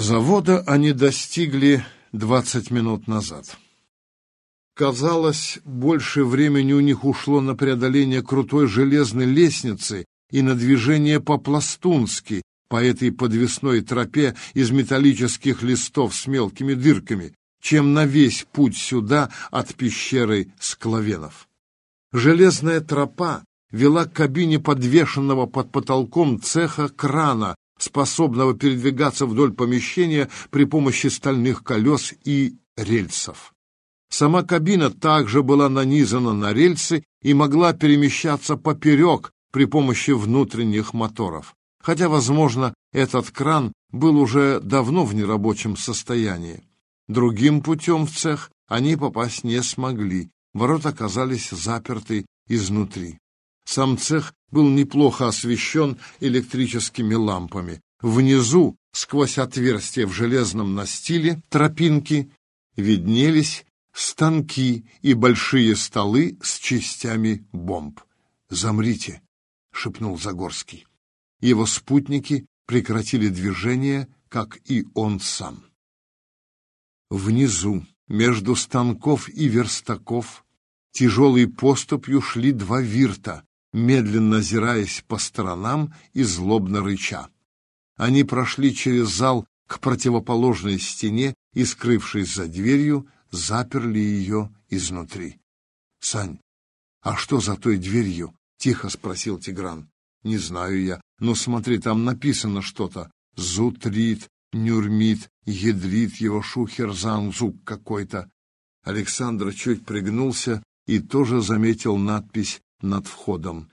Завода они достигли двадцать минут назад. Казалось, больше времени у них ушло на преодоление крутой железной лестницы и на движение по-пластунски, по этой подвесной тропе из металлических листов с мелкими дырками, чем на весь путь сюда от пещеры Скловенов. Железная тропа вела к кабине подвешенного под потолком цеха крана, способного передвигаться вдоль помещения при помощи стальных колес и рельсов. Сама кабина также была нанизана на рельсы и могла перемещаться поперек при помощи внутренних моторов. Хотя, возможно, этот кран был уже давно в нерабочем состоянии. Другим путем в цех они попасть не смогли, ворота оказались заперты изнутри. Сам цех был неплохо освещен электрическими лампами. Внизу, сквозь отверстия в железном настиле тропинки, виднелись станки и большие столы с частями бомб. «Замрите!» — шепнул Загорский. Его спутники прекратили движение, как и он сам. Внизу, между станков и верстаков, тяжелой поступью шли два вирта, медленно озираясь по сторонам и злобно рыча. Они прошли через зал к противоположной стене и, скрывшись за дверью, заперли ее изнутри. — Сань, а что за той дверью? — тихо спросил Тигран. — Не знаю я, но смотри, там написано что-то. Зутрит, Нюрмит, Едрит, его шухерзанзук какой-то. Александр чуть пригнулся и тоже заметил надпись над входом.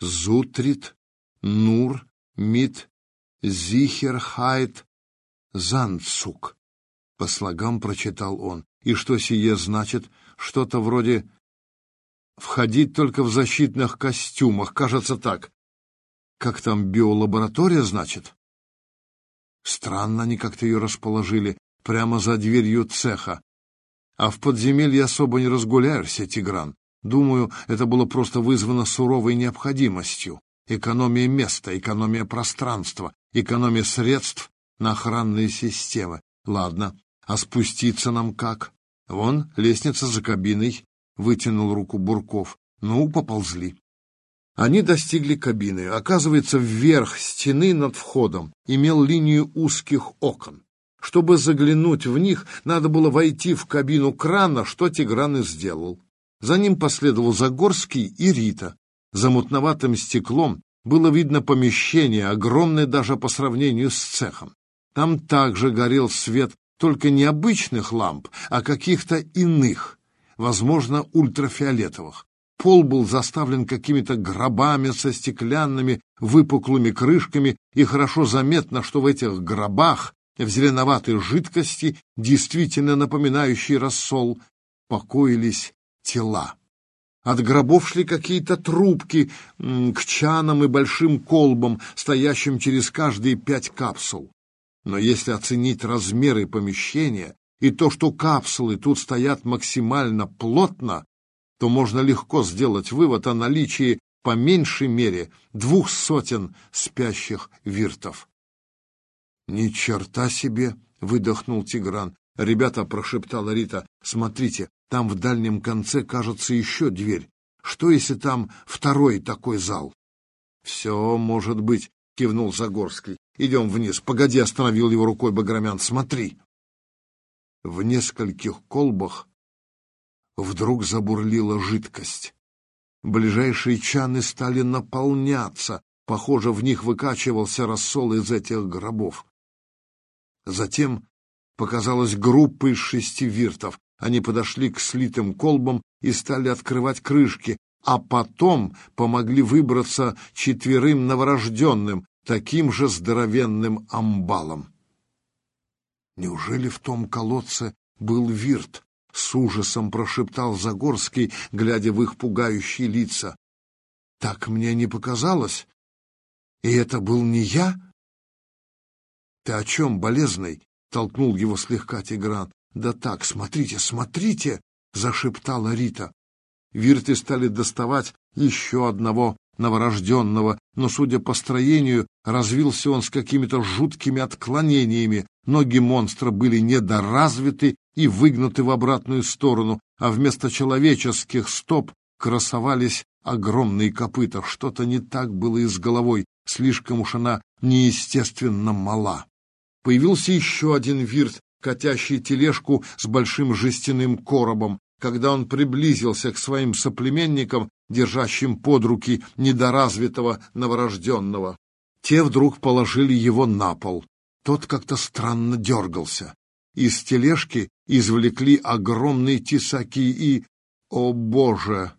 Зутрит, Нур, Мит, Зихерхайт, Занцук. По слогам прочитал он. И что сие значит? Что-то вроде «входить только в защитных костюмах», кажется так. Как там, биолаборатория, значит? Странно они как-то ее расположили, прямо за дверью цеха. А в подземелье особо не разгуляешься, Тигран. Думаю, это было просто вызвано суровой необходимостью. Экономия места, экономия пространства, экономия средств на охранные системы. Ладно, а спуститься нам как? Вон, лестница за кабиной, вытянул руку Бурков. Ну, поползли. Они достигли кабины. Оказывается, вверх стены над входом имел линию узких окон. Чтобы заглянуть в них, надо было войти в кабину крана, что Тигран и сделал. За ним последовал Загорский и Рита. За мутноватым стеклом было видно помещение, огромное даже по сравнению с цехом. Там также горел свет только не обычных ламп, а каких-то иных, возможно, ультрафиолетовых. Пол был заставлен какими-то гробами со стеклянными выпуклыми крышками, и хорошо заметно, что в этих гробах, в зеленоватой жидкости, действительно напоминающей рассол, покоились тела. От гробов шли какие-то трубки к чанам и большим колбам, стоящим через каждые пять капсул. Но если оценить размеры помещения и то, что капсулы тут стоят максимально плотно, то можно легко сделать вывод о наличии по меньшей мере двух сотен спящих виртов. «Ни черта себе!» — выдохнул Тигран. «Ребята», — прошептала Рита, — «смотрите, там в дальнем конце, кажется, еще дверь. Что, если там второй такой зал? — Все может быть, — кивнул Загорский. — Идем вниз. Погоди, — остановил его рукой Баграмян. — Смотри. В нескольких колбах вдруг забурлила жидкость. Ближайшие чаны стали наполняться. Похоже, в них выкачивался рассол из этих гробов. Затем показалась группа из шести виртов. Они подошли к слитым колбам и стали открывать крышки, а потом помогли выбраться четверым новорожденным, таким же здоровенным амбалом. Неужели в том колодце был вирт? С ужасом прошептал Загорский, глядя в их пугающие лица. Так мне не показалось. И это был не я? Ты о чем, болезный? Толкнул его слегка Тигран. «Да так, смотрите, смотрите!» — зашептала Рита. Вирты стали доставать еще одного новорожденного, но, судя по строению, развился он с какими-то жуткими отклонениями, Ноги монстра были недоразвиты и выгнуты в обратную сторону, а вместо человеческих стоп красовались огромные копыта. Что-то не так было и с головой, слишком уж она неестественно мала. Появился еще один вирт, катящий тележку с большим жестяным коробом. Когда он приблизился к своим соплеменникам, держащим под руки недоразвитого новорожденного, те вдруг положили его на пол. Тот как-то странно дергался. Из тележки извлекли огромные тесаки и... О, Боже!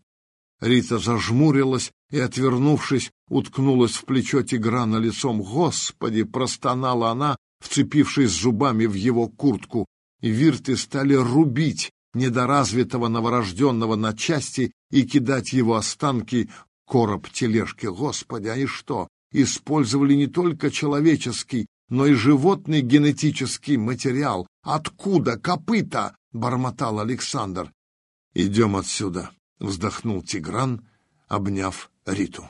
Рита зажмурилась и, отвернувшись, уткнулась в плечо Тиграна лицом. «Господи!» — простонала она, вцепившись зубами в его куртку. И вирты стали рубить недоразвитого новорожденного на части и кидать его останки в короб тележки. Господи, а и что? Использовали не только человеческий, но и животный генетический материал. Откуда копыта? — бормотал Александр. — Идем отсюда, — вздохнул Тигран, обняв Риту.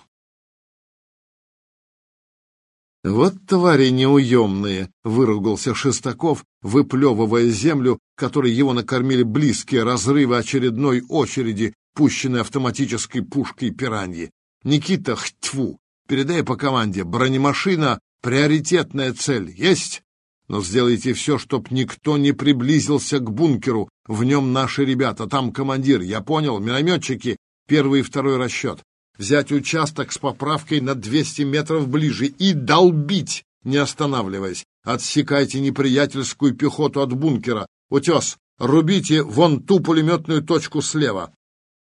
«Вот твари неуемные!» — выругался Шестаков, выплевывая землю, которой его накормили близкие разрывы очередной очереди, пущенной автоматической пушкой пираньи. «Никита, хтьфу! Передай по команде, бронемашина — приоритетная цель. Есть? Но сделайте все, чтоб никто не приблизился к бункеру. В нем наши ребята, там командир. Я понял, минометчики, первый и второй расчет взять участок с поправкой на 200 метров ближе и долбить, не останавливаясь. Отсекайте неприятельскую пехоту от бункера. Утес, рубите вон ту пулеметную точку слева.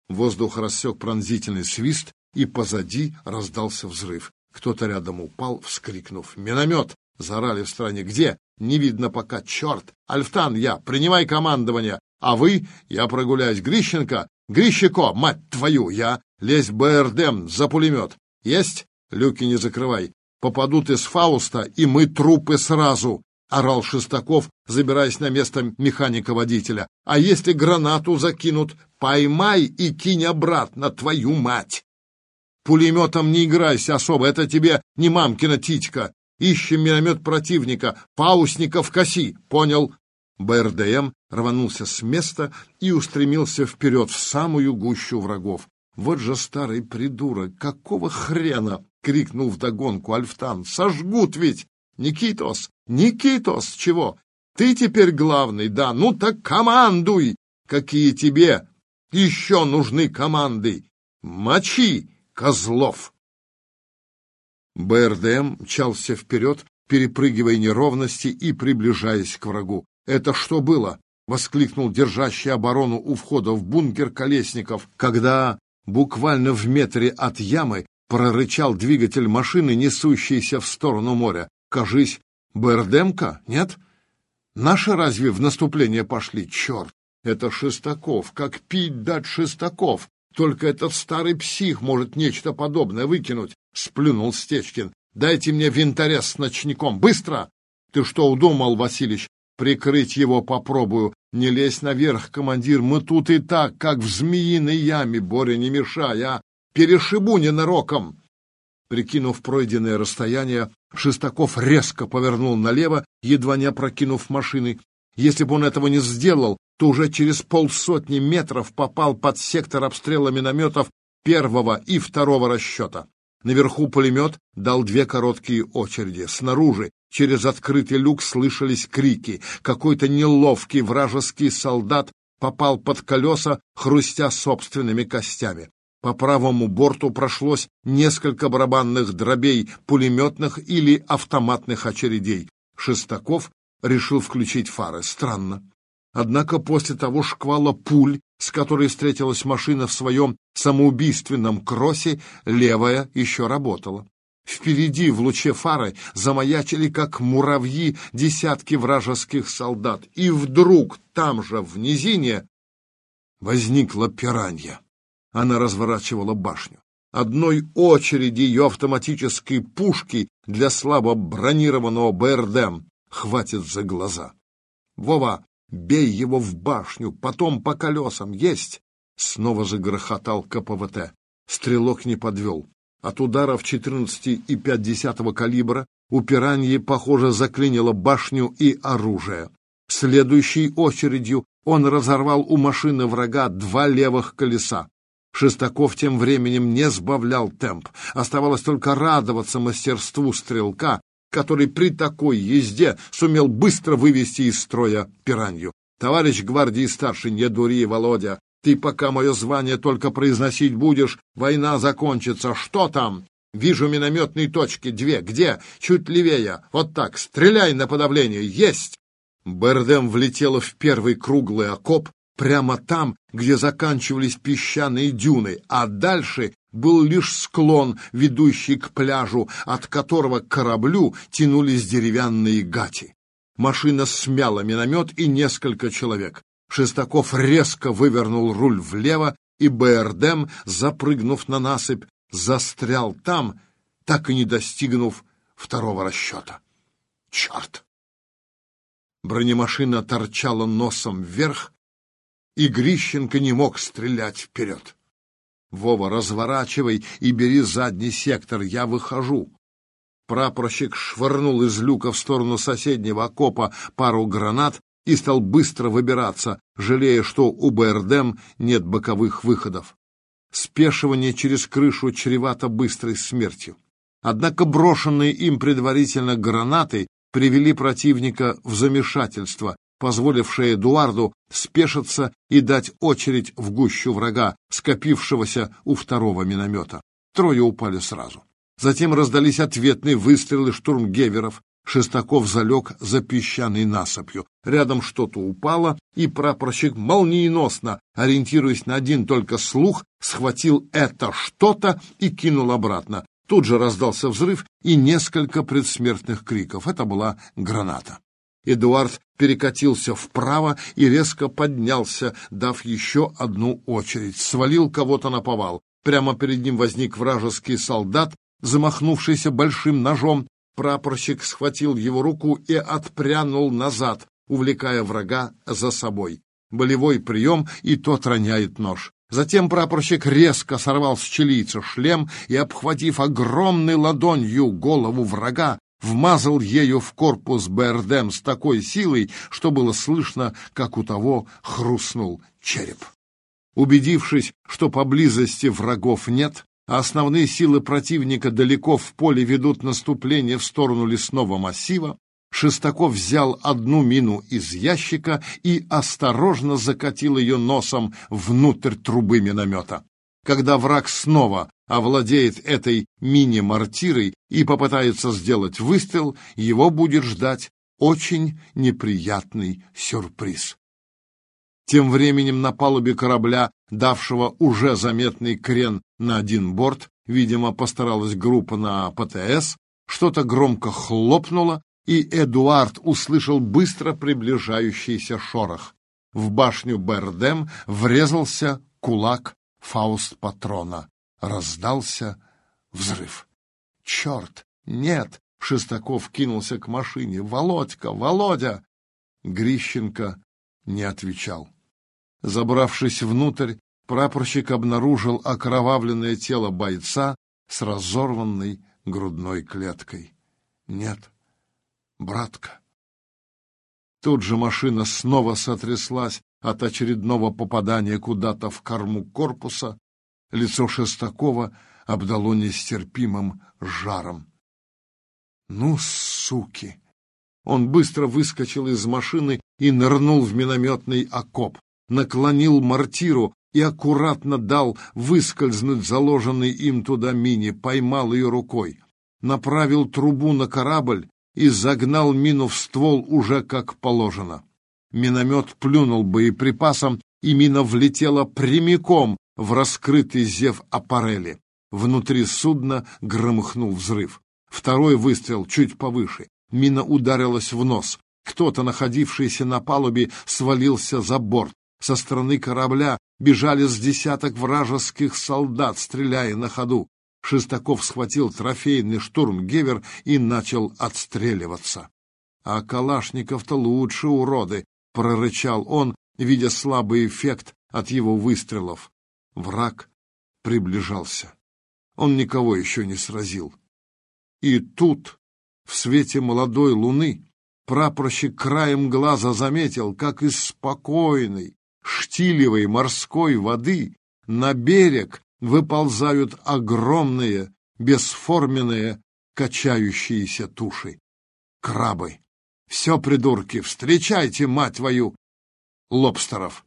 Воздух рассек пронзительный свист, и позади раздался взрыв. Кто-то рядом упал, вскрикнув. «Миномет!» — заорали в стороне. «Где?» «Не видно пока. Черт! Альфтан, я! Принимай командование! А вы?» «Я прогуляюсь. Грищенко! Грищико! Мать твою! Я...» Лезь БРДМ за пулемет. Есть? Люки не закрывай. Попадут из Фауста, и мы трупы сразу, — орал Шестаков, забираясь на место механика-водителя. А если гранату закинут, поймай и кинь обратно, твою мать! Пулеметом не играйся особо, это тебе не мамкина титька. Ищем миномет противника, в коси, понял? БРДМ рванулся с места и устремился вперед в самую гущу врагов. Вот же старый придурок! Какого хрена? — крикнул вдогонку Альфтан. Сожгут ведь! Никитос! Никитос! Чего? Ты теперь главный, да? Ну так командуй! Какие тебе еще нужны команды? Мочи, козлов! БРДМ мчался вперед, перепрыгивая неровности и приближаясь к врагу. «Это что было?» — воскликнул держащий оборону у входа в бункер Колесников, когда Буквально в метре от ямы прорычал двигатель машины, несущейся в сторону моря. Кажись, БРДМка, нет? Наши разве в наступление пошли? Черт! Это Шестаков, как пить дать Шестаков. Только этот старый псих может нечто подобное выкинуть, — сплюнул Стечкин. Дайте мне винтаря с ночником. Быстро! Ты что удумал, Василич? Прикрыть его попробую. Не лезь наверх, командир, мы тут и так, как в змеиной яме, Боря, не мешай, а! Перешибу ненароком!» Прикинув пройденное расстояние, Шестаков резко повернул налево, едва не опрокинув машины. Если бы он этого не сделал, то уже через полсотни метров попал под сектор обстрела минометов первого и второго расчета. Наверху пулемет дал две короткие очереди. Снаружи Через открытый люк слышались крики. Какой-то неловкий вражеский солдат попал под колеса, хрустя собственными костями. По правому борту прошлось несколько барабанных дробей, пулеметных или автоматных очередей. Шестаков решил включить фары. Странно. Однако после того шквала пуль, с которой встретилась машина в своем самоубийственном кроссе, левая еще работала. Впереди, в луче фары, замаячили, как муравьи, десятки вражеских солдат. И вдруг там же, в низине, возникла пиранья. Она разворачивала башню. Одной очереди ее автоматической пушки для слабо бронированного БРДМ хватит за глаза. «Вова, бей его в башню, потом по колесам, есть!» Снова загрохотал КПВТ. Стрелок не подвел. От ударов 14,5 калибра У пираньи, похоже, заклинило башню и оружие. Следующей очередью он разорвал у машины врага два левых колеса. Шестаков тем временем не сбавлял темп. Оставалось только радоваться мастерству стрелка, который при такой езде сумел быстро вывести из строя пиранью. «Товарищ гвардии старший, не дури, Володя! Ты пока мое звание только произносить будешь, война закончится. Что там?» «Вижу минометные точки. Две. Где? Чуть левее. Вот так. Стреляй на подавление. Есть!» Бердем влетела в первый круглый окоп, прямо там, где заканчивались песчаные дюны, а дальше был лишь склон, ведущий к пляжу, от которого к кораблю тянулись деревянные гати. Машина смяла миномет и несколько человек. Шестаков резко вывернул руль влево, и БРДМ, запрыгнув на насыпь, застрял там, так и не достигнув второго расчета. Черт! Бронемашина торчала носом вверх, и Грищенко не мог стрелять вперед. «Вова, разворачивай и бери задний сектор, я выхожу». Прапорщик швырнул из люка в сторону соседнего окопа пару гранат и стал быстро выбираться, жалея, что у БРДМ нет боковых выходов. Спешивание через крышу чревато быстрой смертью. Однако брошенные им предварительно гранаты привели противника в замешательство, позволившее Эдуарду спешиться и дать очередь в гущу врага, скопившегося у второго миномета. Трое упали сразу. Затем раздались ответные выстрелы штурмгеверов. Шестаков залег за песчаной насыпью. Рядом что-то упало, и прапорщик молниеносно, ориентируясь на один только слух, схватил это что-то и кинул обратно. Тут же раздался взрыв и несколько предсмертных криков. Это была граната. Эдуард перекатился вправо и резко поднялся, дав еще одну очередь. Свалил кого-то на повал. Прямо перед ним возник вражеский солдат, замахнувшийся большим ножом. Прапорщик схватил его руку и отпрянул назад, увлекая врага за собой. Болевой прием, и тот роняет нож. Затем прапорщик резко сорвал с чилийца шлем и, обхватив огромной ладонью голову врага, вмазал ею в корпус БРДМ с такой силой, что было слышно, как у того хрустнул череп. Убедившись, что поблизости врагов нет, а основные силы противника далеко в поле ведут наступление в сторону лесного массива, Шестаков взял одну мину из ящика и осторожно закатил ее носом внутрь трубы миномета. Когда враг снова овладеет этой мини-мортирой и попытается сделать выстрел, его будет ждать очень неприятный сюрприз. Тем временем на палубе корабля, давшего уже заметный крен на один борт, видимо, постаралась группа на ПТС, что-то громко хлопнуло, и Эдуард услышал быстро приближающийся шорох. В башню Бердем врезался кулак фауст-патрона. Раздался взрыв. «Черт! Нет!» — Шестаков кинулся к машине. «Володька! Володя!» Грищенко не отвечал. Забравшись внутрь, прапорщик обнаружил окровавленное тело бойца с разорванной грудной клеткой. «Нет!» братка. Тут же машина снова сотряслась от очередного попадания куда-то в корму корпуса. Лицо Шестакова обдало нестерпимым жаром. «Ну, суки!» Он быстро выскочил из машины и нырнул в минометный окоп, наклонил мортиру и аккуратно дал выскользнуть заложенный им туда мини, поймал ее рукой, направил трубу на корабль и загнал мину в ствол уже как положено. Миномет плюнул боеприпасом, и мина влетела прямиком в раскрытый зев аппарели. Внутри судна громыхнул взрыв. Второй выстрел чуть повыше. Мина ударилась в нос. Кто-то, находившийся на палубе, свалился за борт. Со стороны корабля бежали с десяток вражеских солдат, стреляя на ходу. Шестаков схватил трофейный штурмгевер и начал отстреливаться. «А Калашников-то лучше, уроды!» — прорычал он, видя слабый эффект от его выстрелов. Враг приближался. Он никого еще не сразил. И тут В свете молодой луны прапорщик краем глаза заметил, как из спокойной, штилевой морской воды на берег выползают огромные, бесформенные, качающиеся туши. Крабы. Все, придурки, встречайте, мать твою, лобстеров.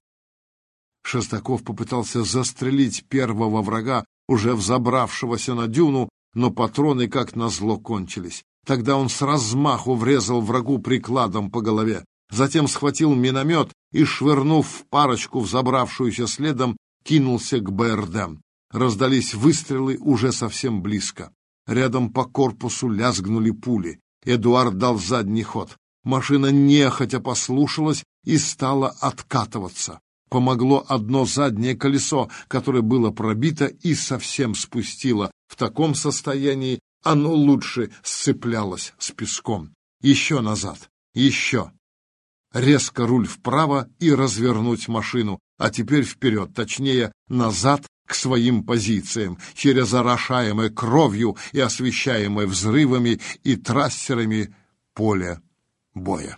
Шестаков попытался застрелить первого врага, уже взобравшегося на дюну, но патроны, как назло, кончились. Тогда он с размаху врезал врагу прикладом по голове, затем схватил миномет и, швырнув в парочку, взобравшуюся следом, кинулся к БРД. Раздались выстрелы уже совсем близко. Рядом по корпусу лязгнули пули. Эдуард дал задний ход. Машина нехотя послушалась и стала откатываться. Помогло одно заднее колесо, которое было пробито и совсем спустило. В таком состоянии оно лучше сцеплялось с песком. Еще назад, еще. Резко руль вправо и развернуть машину, а теперь вперед, точнее, назад к своим позициям, через орошаемое кровью и освещаемое взрывами и трассерами поле боя.